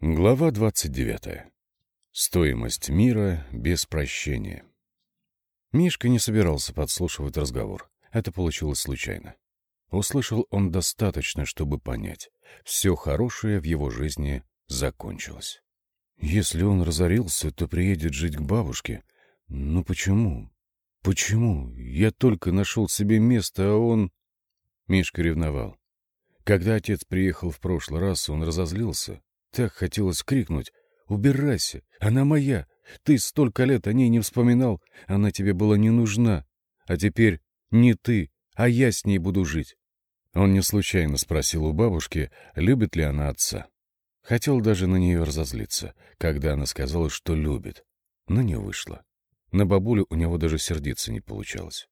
Глава 29. Стоимость мира без прощения. Мишка не собирался подслушивать разговор. Это получилось случайно. Услышал он достаточно, чтобы понять. Все хорошее в его жизни закончилось. Если он разорился, то приедет жить к бабушке. Ну почему? Почему? Я только нашел себе место, а он... Мишка ревновал. Когда отец приехал в прошлый раз, он разозлился. Так хотелось крикнуть «Убирайся! Она моя! Ты столько лет о ней не вспоминал, она тебе была не нужна. А теперь не ты, а я с ней буду жить». Он не случайно спросил у бабушки, любит ли она отца. Хотел даже на нее разозлиться, когда она сказала, что любит, но не вышло. На бабулю у него даже сердиться не получалось.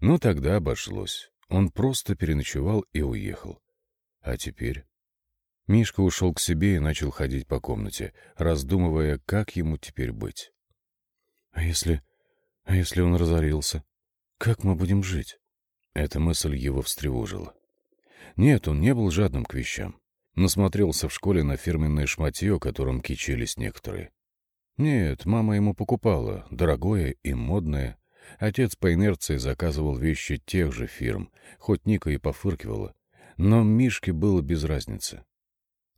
Но тогда обошлось. Он просто переночевал и уехал. А теперь... Мишка ушел к себе и начал ходить по комнате, раздумывая, как ему теперь быть. «А если... а если он разорился? Как мы будем жить?» Эта мысль его встревожила. Нет, он не был жадным к вещам. Насмотрелся в школе на фирменное шматье, которым кичились некоторые. Нет, мама ему покупала, дорогое и модное. Отец по инерции заказывал вещи тех же фирм, хоть Ника и пофыркивала. Но Мишке было без разницы.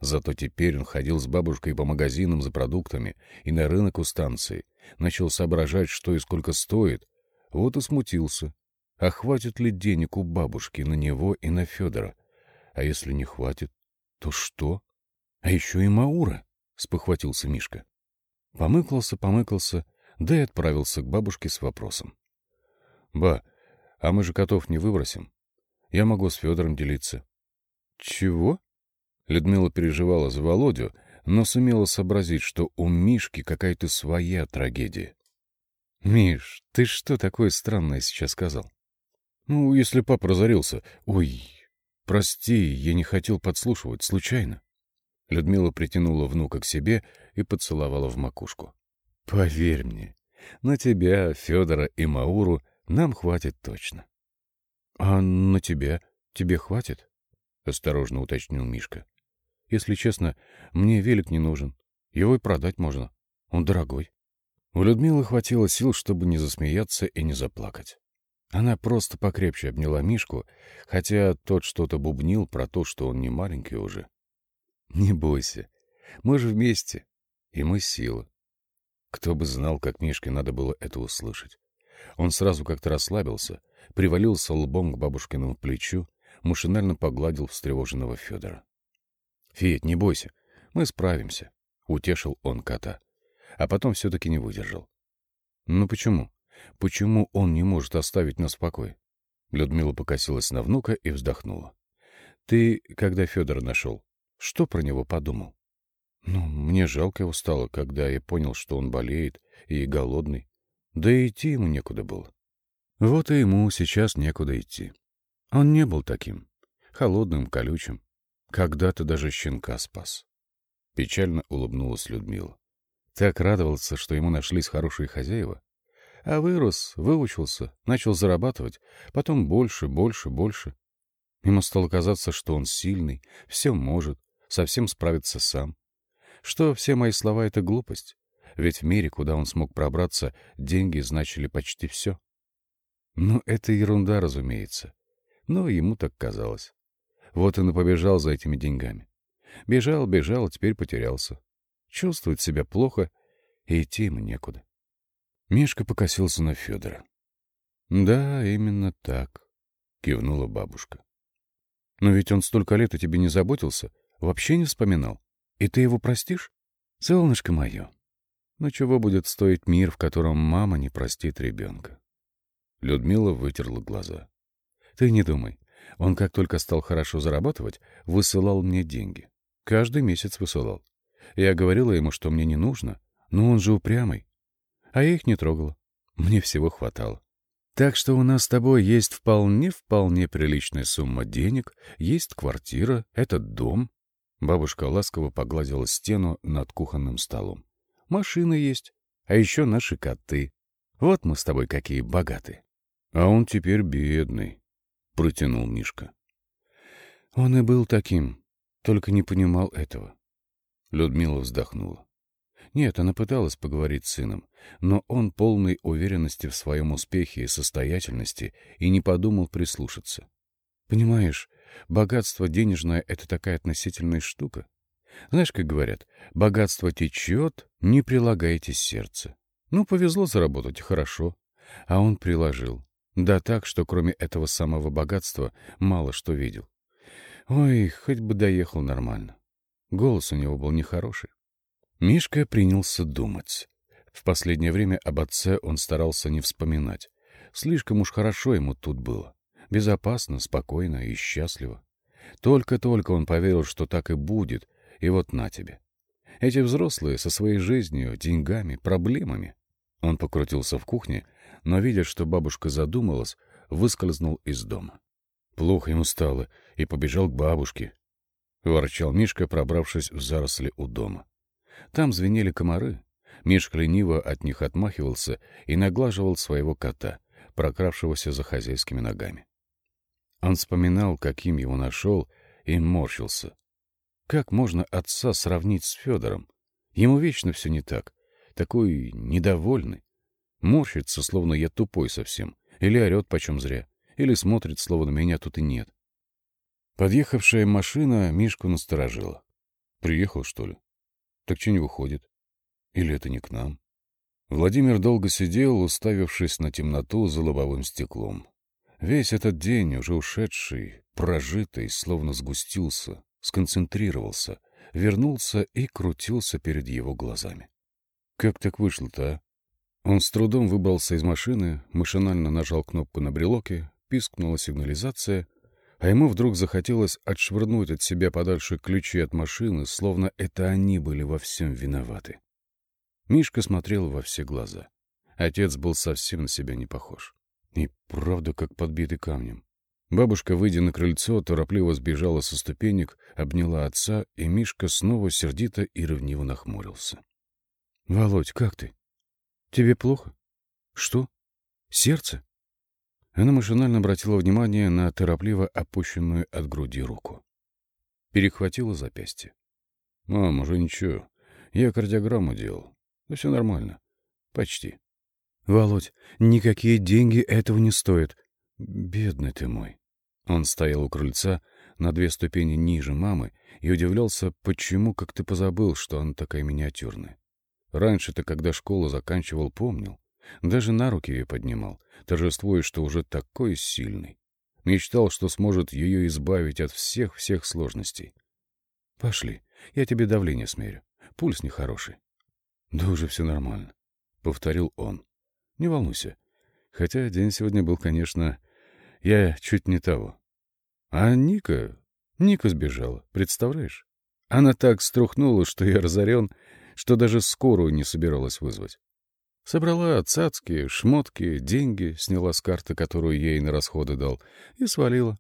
Зато теперь он ходил с бабушкой по магазинам за продуктами и на рынок у станции, начал соображать, что и сколько стоит. Вот и смутился. А хватит ли денег у бабушки на него и на Федора? А если не хватит, то что? А еще и Маура, — спохватился Мишка. Помыкался, помыкался, да и отправился к бабушке с вопросом. — Ба, а мы же котов не выбросим. Я могу с Федором делиться. — Чего? Людмила переживала за Володю, но сумела сообразить, что у Мишки какая-то своя трагедия. — Миш, ты что такое странное сейчас сказал? — Ну, если папа разорился... Ой, прости, я не хотел подслушивать, случайно. Людмила притянула внука к себе и поцеловала в макушку. — Поверь мне, на тебя, Федора и Мауру нам хватит точно. — А на тебя? Тебе хватит? — осторожно уточнил Мишка. Если честно, мне велик не нужен. Его и продать можно. Он дорогой. У Людмилы хватило сил, чтобы не засмеяться и не заплакать. Она просто покрепче обняла Мишку, хотя тот что-то бубнил про то, что он не маленький уже. «Не бойся. Мы же вместе. И мы сила». Кто бы знал, как Мишке надо было это услышать. Он сразу как-то расслабился, привалился лбом к бабушкиному плечу, машинально погладил встревоженного Федора. «Федь, не бойся, мы справимся», — утешил он кота. А потом все-таки не выдержал. «Ну почему? Почему он не может оставить нас в покое?» Людмила покосилась на внука и вздохнула. «Ты, когда Федора нашел, что про него подумал?» «Ну, мне жалко его стало, когда я понял, что он болеет и голодный. Да и идти ему некуда было». Вот и ему сейчас некуда идти. Он не был таким, холодным, колючим. Когда-то даже щенка спас. Печально улыбнулась Людмила. Так радовался, что ему нашлись хорошие хозяева. А вырос, выучился, начал зарабатывать, потом больше, больше, больше. Ему стало казаться, что он сильный, все может, совсем справится сам. Что все мои слова — это глупость. Ведь в мире, куда он смог пробраться, деньги значили почти все. Ну, это ерунда, разумеется. Но ему так казалось. Вот он и побежал за этими деньгами. Бежал, бежал, а теперь потерялся. Чувствует себя плохо, и идти ему некуда. Мишка покосился на Федора. «Да, именно так», — кивнула бабушка. «Но ведь он столько лет о тебе не заботился, вообще не вспоминал. И ты его простишь? Солнышко мое. Но чего будет стоить мир, в котором мама не простит ребенка?» Людмила вытерла глаза. «Ты не думай. Он, как только стал хорошо зарабатывать, высылал мне деньги. Каждый месяц высылал. Я говорила ему, что мне не нужно, но он же упрямый. А я их не трогала. Мне всего хватало. Так что у нас с тобой есть вполне-вполне приличная сумма денег, есть квартира, этот дом. Бабушка ласково погладила стену над кухонным столом. Машина есть, а еще наши коты. Вот мы с тобой какие богатые. А он теперь бедный, — протянул Мишка. Он и был таким, только не понимал этого. Людмила вздохнула. Нет, она пыталась поговорить с сыном, но он полной уверенности в своем успехе и состоятельности и не подумал прислушаться. Понимаешь, богатство денежное — это такая относительная штука. Знаешь, как говорят, богатство течет, не прилагайте сердце. Ну, повезло заработать, хорошо. А он приложил. Да так, что кроме этого самого богатства мало что видел. Ой, хоть бы доехал нормально. Голос у него был нехороший. Мишка принялся думать. В последнее время об отце он старался не вспоминать. Слишком уж хорошо ему тут было. Безопасно, спокойно и счастливо. Только-только он поверил, что так и будет, и вот на тебе. Эти взрослые со своей жизнью, деньгами, проблемами. Он покрутился в кухне, но, видя, что бабушка задумалась, выскользнул из дома. Плохо ему стало, и побежал к бабушке. Ворчал Мишка, пробравшись в заросли у дома. Там звенели комары. Мишка лениво от них отмахивался и наглаживал своего кота, прокравшегося за хозяйскими ногами. Он вспоминал, каким его нашел, и морщился. Как можно отца сравнить с Федором? Ему вечно все не так. Такой недовольный. Морщится, словно я тупой совсем. Или орет почем зря. Или смотрит, словно меня тут и нет. Подъехавшая машина Мишку насторожила. Приехал, что ли? Так что не выходит? Или это не к нам? Владимир долго сидел, уставившись на темноту за лобовым стеклом. Весь этот день, уже ушедший, прожитый, словно сгустился, сконцентрировался, вернулся и крутился перед его глазами. Как так вышло-то, а? Он с трудом выбрался из машины, машинально нажал кнопку на брелоке, пискнула сигнализация — а ему вдруг захотелось отшвырнуть от себя подальше ключи от машины, словно это они были во всем виноваты. Мишка смотрел во все глаза. Отец был совсем на себя не похож. И правда, как подбитый камнем. Бабушка, выйдя на крыльцо, торопливо сбежала со ступенек, обняла отца, и Мишка снова сердито и ревниво нахмурился. — Володь, как ты? Тебе плохо? Что? Сердце? Она машинально обратила внимание на торопливо опущенную от груди руку. Перехватила запястье. — Мам, уже ничего. Я кардиограмму делал. Да все нормально. Почти. — Володь, никакие деньги этого не стоят. Бедный ты мой. Он стоял у крыльца на две ступени ниже мамы и удивлялся, почему как ты позабыл, что она такая миниатюрная. Раньше-то, когда школу заканчивал, помнил. Даже на руки ее поднимал, торжествуя, что уже такой сильный. Мечтал, что сможет ее избавить от всех-всех сложностей. «Пошли, я тебе давление смерю. Пульс нехороший». «Да уже все нормально», — повторил он. «Не волнуйся. Хотя день сегодня был, конечно... Я чуть не того. А Ника... Ника сбежала, представляешь? Она так струхнула, что я разорен, что даже скорую не собиралась вызвать. Собрала цацки, шмотки, деньги, сняла с карты, которую ей на расходы дал, и свалила.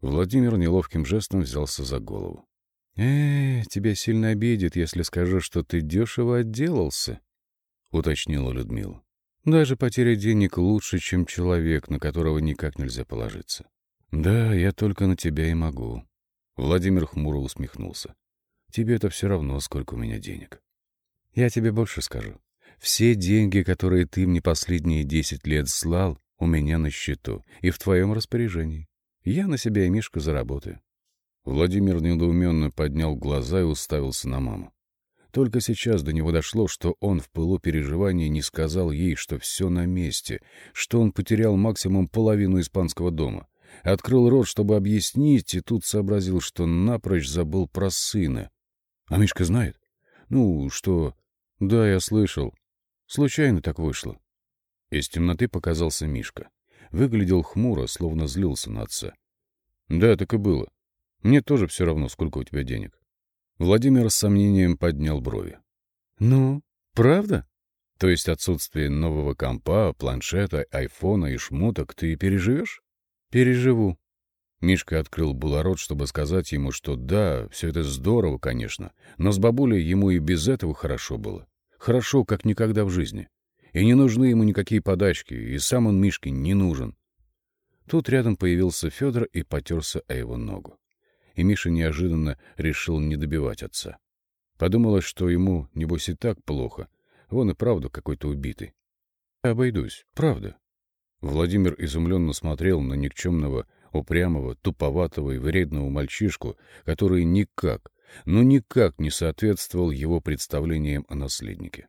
Владимир неловким жестом взялся за голову. — Э, тебя сильно обидит, если скажу, что ты дешево отделался, — уточнила Людмила. — Даже потеря денег лучше, чем человек, на которого никак нельзя положиться. — Да, я только на тебя и могу. Владимир хмуро усмехнулся. — Тебе-то все равно, сколько у меня денег. — Я тебе больше скажу. Все деньги, которые ты мне последние десять лет слал, у меня на счету и в твоем распоряжении. Я на себя и Мишку заработаю. Владимир недоуменно поднял глаза и уставился на маму. Только сейчас до него дошло, что он в пылу переживаний не сказал ей, что все на месте, что он потерял максимум половину испанского дома. Открыл рот, чтобы объяснить, и тут сообразил, что напрочь забыл про сына. А Мишка знает? Ну, что... Да, я слышал. Случайно так вышло. Из темноты показался Мишка. Выглядел хмуро, словно злился на отца. Да, так и было. Мне тоже все равно, сколько у тебя денег. Владимир с сомнением поднял брови. Ну, правда? То есть отсутствие нового компа, планшета, айфона и шмоток ты переживешь? Переживу. Мишка открыл было рот, чтобы сказать ему, что да, все это здорово, конечно, но с бабулей ему и без этого хорошо было. Хорошо, как никогда в жизни. И не нужны ему никакие подачки, и сам он Мишке не нужен. Тут рядом появился Федор и потерся о его ногу. И Миша неожиданно решил не добивать отца. Подумала, что ему, небось, и так плохо. Вон и правда какой-то убитый. Обойдусь, правда. Владимир изумленно смотрел на никчемного, упрямого, туповатого и вредного мальчишку, который никак, но никак не соответствовал его представлениям о наследнике.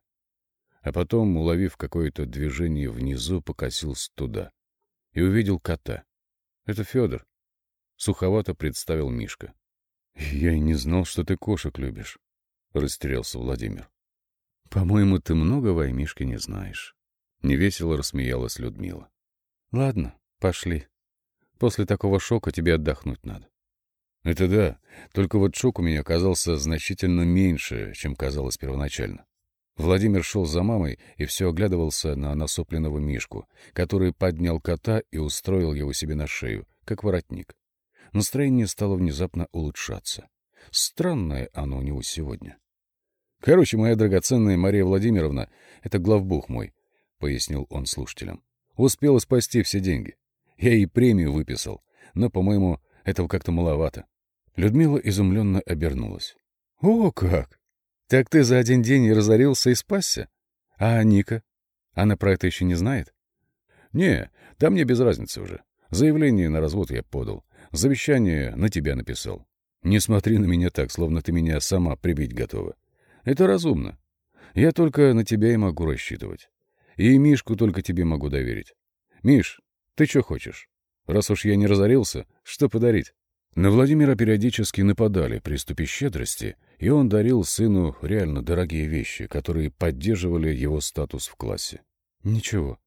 А потом, уловив какое-то движение внизу, покосился туда и увидел кота. Это Федор. Суховато представил Мишка. — Я и не знал, что ты кошек любишь, — растерялся Владимир. — По-моему, ты многого о Мишке не знаешь. Невесело рассмеялась Людмила. — Ладно, пошли. После такого шока тебе отдохнуть надо. Это да, только вот шок у меня оказался значительно меньше, чем казалось первоначально. Владимир шел за мамой и все оглядывался на насопленного Мишку, который поднял кота и устроил его себе на шею, как воротник. Настроение стало внезапно улучшаться. Странное оно у него сегодня. «Короче, моя драгоценная Мария Владимировна — это главбух мой», — пояснил он слушателям. «Успела спасти все деньги. Я ей премию выписал, но, по-моему, этого как-то маловато». Людмила изумленно обернулась. «О, как! Так ты за один день и разорился и спасся? А Ника? Она про это еще не знает?» «Не, да мне без разницы уже. Заявление на развод я подал. Завещание на тебя написал. Не смотри на меня так, словно ты меня сама прибить готова. Это разумно. Я только на тебя и могу рассчитывать. И Мишку только тебе могу доверить. Миш, ты что хочешь? Раз уж я не разорился, что подарить? На Владимира периодически нападали приступы щедрости, и он дарил сыну реально дорогие вещи, которые поддерживали его статус в классе. «Ничего.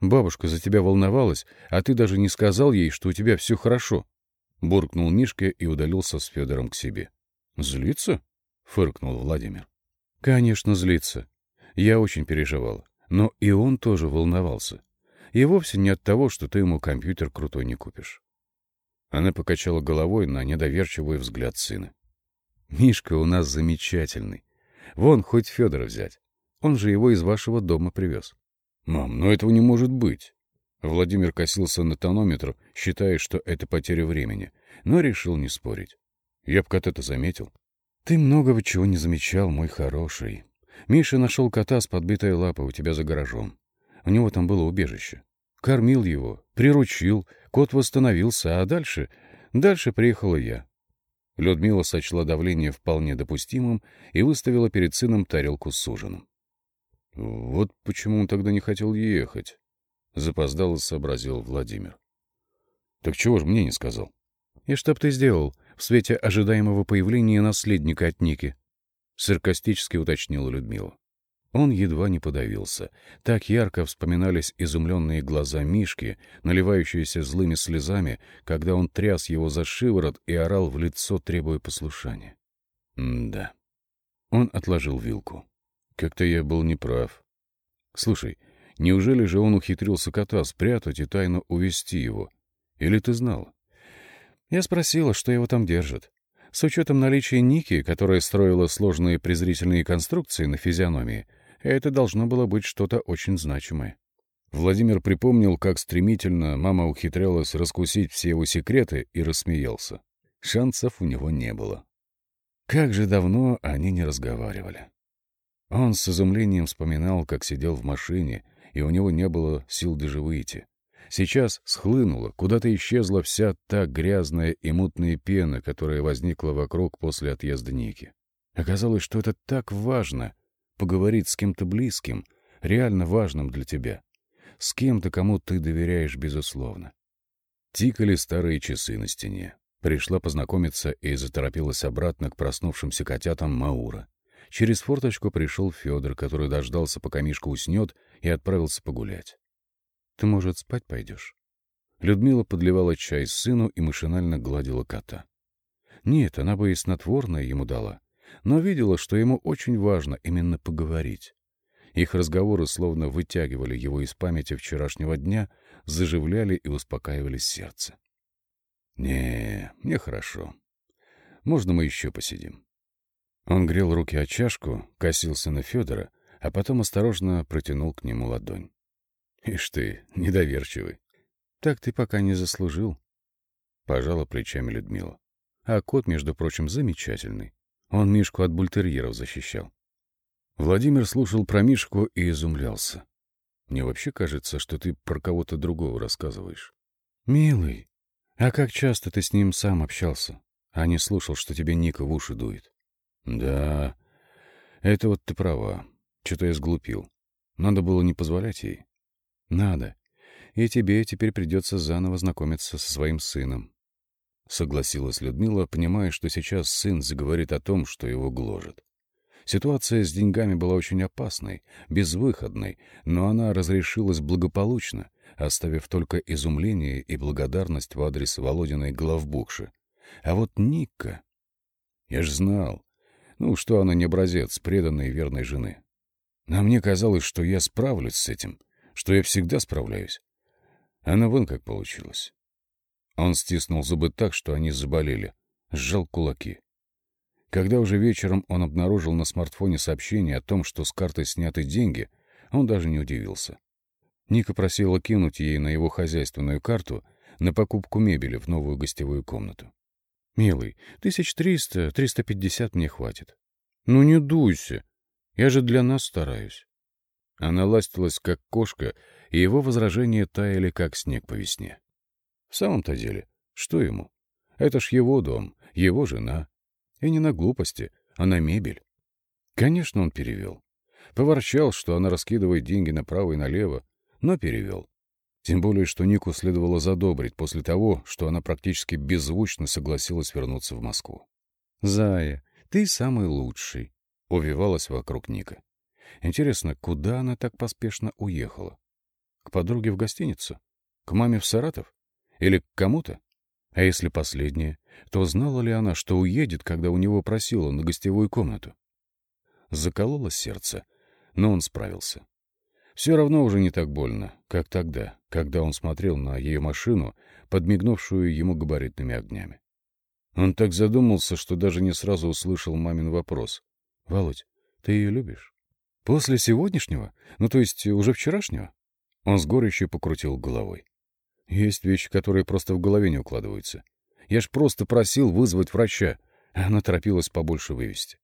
Бабушка за тебя волновалась, а ты даже не сказал ей, что у тебя все хорошо», — буркнул Мишка и удалился с Федором к себе. «Злится?» — фыркнул Владимир. «Конечно, злится. Я очень переживал. Но и он тоже волновался. И вовсе не от того, что ты ему компьютер крутой не купишь. Она покачала головой на недоверчивый взгляд сына. «Мишка у нас замечательный. Вон, хоть Федора взять. Он же его из вашего дома привез». «Мам, но этого не может быть». Владимир косился на тонометр, считая, что это потеря времени, но решил не спорить. Я б кота-то заметил. «Ты многого чего не замечал, мой хороший. Миша нашел кота с подбитой лапой у тебя за гаражом. У него там было убежище. Кормил его, приручил, Кот восстановился, а дальше... Дальше приехала я. Людмила сочла давление вполне допустимым и выставила перед сыном тарелку с ужином. «Вот почему он тогда не хотел ехать», — запоздало сообразил Владимир. «Так чего ж мне не сказал?» «И что б ты сделал в свете ожидаемого появления наследника от Ники?» — саркастически уточнила Людмила. Он едва не подавился. Так ярко вспоминались изумленные глаза Мишки, наливающиеся злыми слезами, когда он тряс его за шиворот и орал в лицо, требуя послушания. М да. Он отложил вилку. Как-то я был неправ. Слушай, неужели же он ухитрился кота спрятать и тайно увести его? Или ты знала? Я спросила, что его там держат. С учетом наличия Ники, которая строила сложные презрительные конструкции на физиономии, это должно было быть что-то очень значимое. Владимир припомнил, как стремительно мама ухитрялась раскусить все его секреты и рассмеялся. Шансов у него не было. Как же давно они не разговаривали. Он с изумлением вспоминал, как сидел в машине, и у него не было сил даже выйти. Сейчас схлынула, куда-то исчезла вся та грязная и мутная пена, которая возникла вокруг после отъезда Ники. Оказалось, что это так важно поговорить с кем-то близким, реально важным для тебя, с кем-то, кому ты доверяешь безусловно. Тикали старые часы на стене. Пришла познакомиться и заторопилась обратно к проснувшимся котятам Маура. Через форточку пришел Федор, который дождался, пока Мишка уснет, и отправился погулять. — Ты, может, спать пойдешь? Людмила подливала чай сыну и машинально гладила кота. Нет, она бы и снотворное ему дала, но видела, что ему очень важно именно поговорить. Их разговоры словно вытягивали его из памяти вчерашнего дня, заживляли и успокаивали сердце. «Не, мне хорошо. Можно мы еще посидим?» Он грел руки о чашку, косился на Федора, а потом осторожно протянул к нему ладонь. «Ишь ты, недоверчивый. Так ты пока не заслужил». Пожала плечами Людмила. «А кот, между прочим, замечательный. Он Мишку от бультерьеров защищал. Владимир слушал про Мишку и изумлялся. Мне вообще кажется, что ты про кого-то другого рассказываешь. Милый, а как часто ты с ним сам общался, а не слушал, что тебе Ника в уши дует? Да, это вот ты права. Что-то я сглупил. Надо было не позволять ей. Надо. И тебе теперь придется заново знакомиться со своим сыном. Согласилась Людмила, понимая, что сейчас сын заговорит о том, что его гложет. Ситуация с деньгами была очень опасной, безвыходной, но она разрешилась благополучно, оставив только изумление и благодарность в адрес Володиной главбухши. А вот Ника... Я ж знал, ну, что она не образец преданной верной жены. А мне казалось, что я справлюсь с этим, что я всегда справляюсь. Она вон как получилось. Он стиснул зубы так, что они заболели, сжал кулаки. Когда уже вечером он обнаружил на смартфоне сообщение о том, что с карты сняты деньги, он даже не удивился. Ника просила кинуть ей на его хозяйственную карту на покупку мебели в новую гостевую комнату. «Милый, тысяч триста, триста пятьдесят мне хватит». «Ну не дуйся, я же для нас стараюсь». Она ластилась, как кошка, и его возражения таяли, как снег по весне. В самом-то деле, что ему? Это ж его дом, его жена. И не на глупости, а на мебель. Конечно, он перевел. Поворчал, что она раскидывает деньги направо и налево, но перевел. Тем более, что Нику следовало задобрить после того, что она практически беззвучно согласилась вернуться в Москву. «Зая, ты самый лучший», — увивалась вокруг Ника. Интересно, куда она так поспешно уехала? К подруге в гостиницу? К маме в Саратов? Или к кому-то? А если последнее, то знала ли она, что уедет, когда у него просила на гостевую комнату? Закололо сердце, но он справился. Все равно уже не так больно, как тогда, когда он смотрел на ее машину, подмигнувшую ему габаритными огнями. Он так задумался, что даже не сразу услышал мамин вопрос. — Володь, ты ее любишь? — После сегодняшнего? Ну, то есть уже вчерашнего? Он с горечью покрутил головой. Есть вещи, которые просто в голове не укладываются. Я ж просто просил вызвать врача, она торопилась побольше вывести.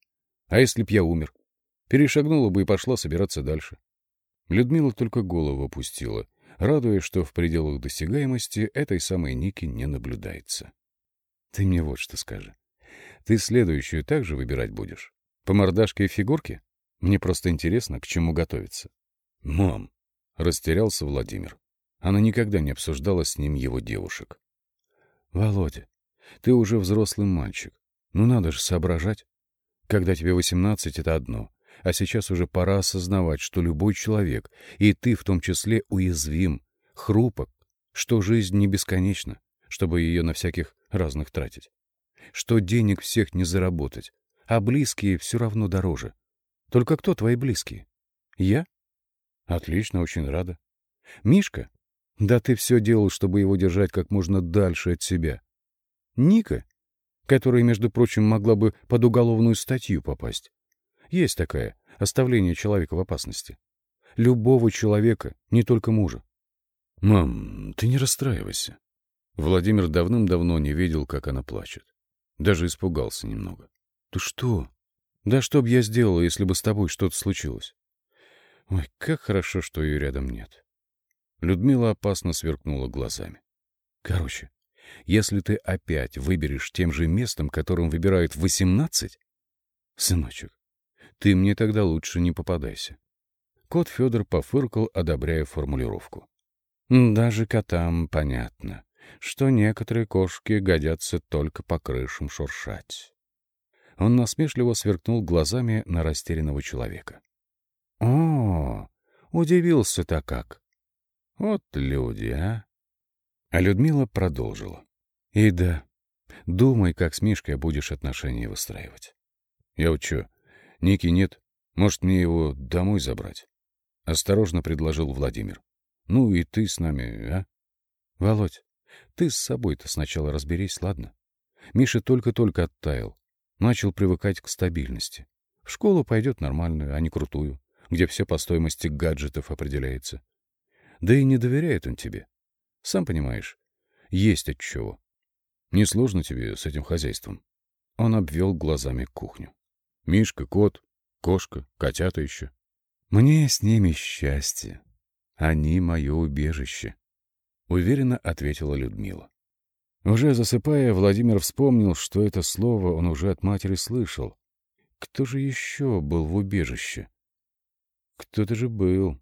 А если б я умер? Перешагнула бы и пошла собираться дальше. Людмила только голову опустила, радуясь, что в пределах досягаемости этой самой Ники не наблюдается. Ты мне вот что скажи. Ты следующую также выбирать будешь? По мордашке и фигурке? Мне просто интересно, к чему готовиться. Мам, растерялся Владимир. Она никогда не обсуждала с ним его девушек. Володя, ты уже взрослый мальчик. Ну надо же соображать. Когда тебе восемнадцать, это одно. А сейчас уже пора осознавать, что любой человек, и ты в том числе, уязвим, хрупок, что жизнь не бесконечна, чтобы ее на всяких разных тратить. Что денег всех не заработать, а близкие все равно дороже. Только кто твои близкие? Я? Отлично, очень рада. Мишка? Да ты все делал, чтобы его держать как можно дальше от себя. Ника? Которая, между прочим, могла бы под уголовную статью попасть. Есть такая — оставление человека в опасности. Любого человека, не только мужа. «Мам, ты не расстраивайся». Владимир давным-давно не видел, как она плачет. Даже испугался немного. «Ты что? Да что б я сделала, если бы с тобой что-то случилось?» «Ой, как хорошо, что ее рядом нет». Людмила опасно сверкнула глазами. «Короче, если ты опять выберешь тем же местом, которым выбирают восемнадцать, сыночек, ты мне тогда лучше не попадайся. Кот Федор пофыркал, одобряя формулировку. Даже котам понятно, что некоторые кошки годятся только по крышам шуршать. Он насмешливо сверкнул глазами на растерянного человека. — О, удивился-то как! Вот люди, а! А Людмила продолжила. — И да, думай, как с Мишкой будешь отношения выстраивать. — Я вот что, Ники нет. Может, мне его домой забрать? Осторожно предложил Владимир. Ну и ты с нами, а? Володь, ты с собой-то сначала разберись, ладно? Миша только-только оттаял. Начал привыкать к стабильности. В школу пойдет нормальную, а не крутую, где все по стоимости гаджетов определяется. Да и не доверяет он тебе. Сам понимаешь, есть от чего. Несложно тебе с этим хозяйством. Он обвел глазами кухню. Мишка, кот, кошка, котята еще. Мне с ними счастье. Они мое убежище, — уверенно ответила Людмила. Уже засыпая, Владимир вспомнил, что это слово он уже от матери слышал. Кто же еще был в убежище? Кто-то же был.